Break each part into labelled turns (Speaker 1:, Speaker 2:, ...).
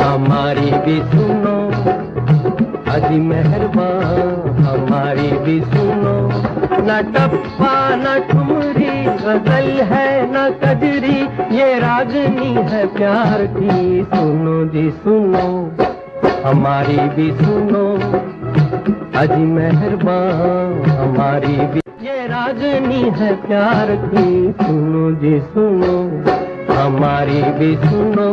Speaker 1: हमारी भी सुनो। अजी मेहरबान, हमारी भी सुनो। न टप्पा, न ठुमरी, गज़ल है, न कजरी। ये रागनी है प्यार की। सुनो जी, सुनो। हमारी भी सुनो। अजी मेहरबान, हमारी भी ये रागनी है प्यार की। सुनो जी, सुनो। हमारी भी सुनो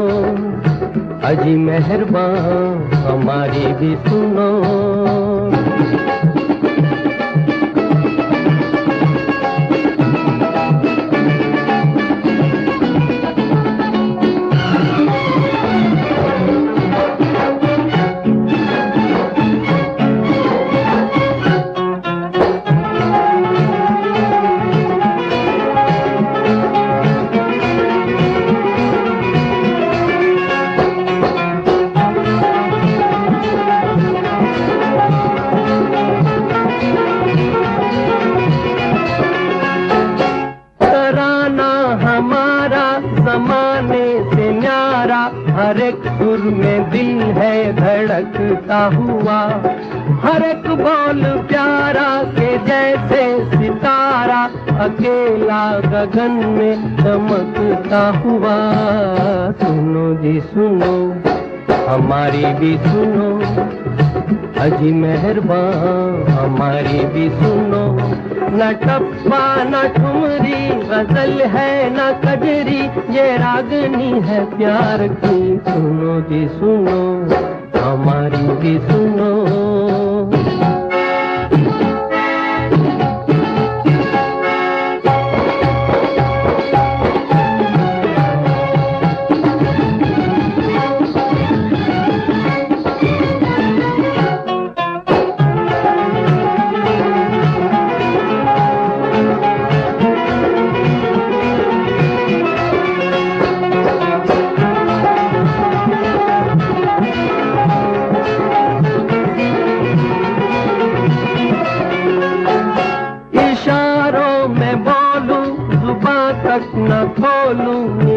Speaker 1: अजी मेहरबान हमारी भी सुनो। में दिल है धड़कता हुआ। हर एक बोल प्यारा के जैसे सितारा, अकेला गगन में चमकता हुआ। सुनो जी, सुनो, हमारी भी सुनो, अजी मेहरबान, हमारी भी सुनो। न टप्पा, न ठुमरी, गज़ल है न कजरी, ये रागनी है प्यार की। सुनो जी, सुनो, हमारी भी सुनो।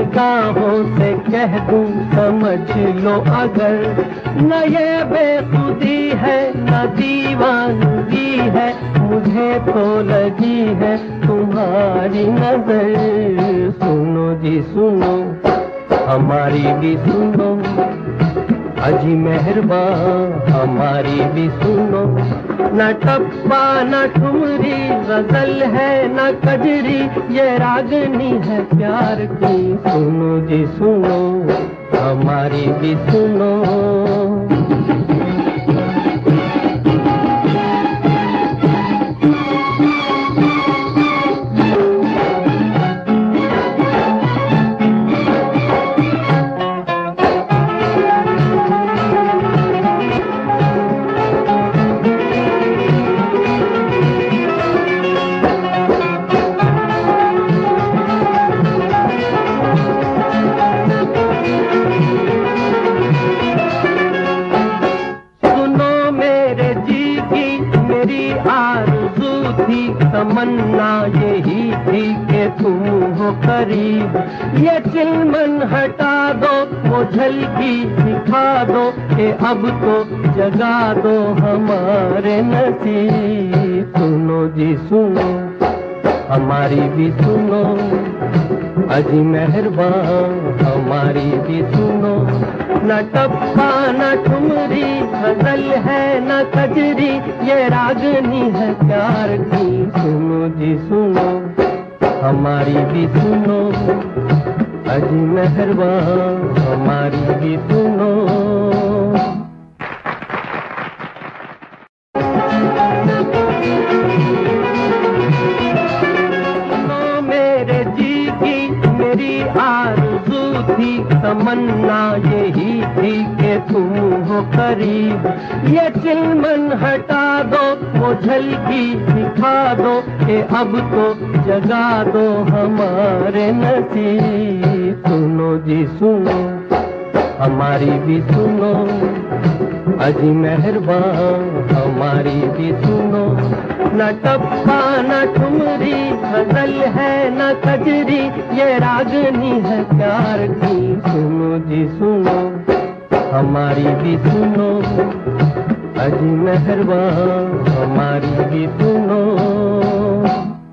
Speaker 1: निगाहों से कह दूँ, समझ लो अगर। न ये बेखुदी है, न दीवानगी है, मुझे तो लगी है तुम्हारी नज़र। सुनो जी, सुनो, हमारी भी सुनो। अजी मेहरबान, हमारी भी सुनो। न टप्पा न ठुमरी, गज़ल है, न कजरी, ये रागनी है प्यार की। सुनो जी, सुनो, हमारी भी सुनो सुनो। तमन्ना यही थी कि तुम हो करीब। ये चिलमन हटा दो, वो झलकी दिखा दो कि अब तो जगा दो हमारे नसीब। सुनो जी, सुनो, हमारी भी सुनो। अजी मेहरबान, हमारी भी सुनो। न टप्पा न ठुमरी फ़सल है, न कजरी ये रागनी है प्यार की। सुनो जी, सुनो, हमारी भी सुनो। अजी मेहरबान, हमारी भी सुनो सुनो। थी तमन्ना यही थी कि तुम हो करीब। ये चिलमन हटा दो, वो झलकी दिखा दो कि अब तो जगा दो हमारे नसीब। सुनो जी, सुनो, हमारी भी सुनो, अजी मेहरबान, हमारी भी सुनो। न टप्पा न ठुमरी गज़ल है, न कजरी ये रागनी है प्यार की। सुनो जी, सुनो, हमारी भी सुनो अजी मेहरबान हमारी भी सुनो।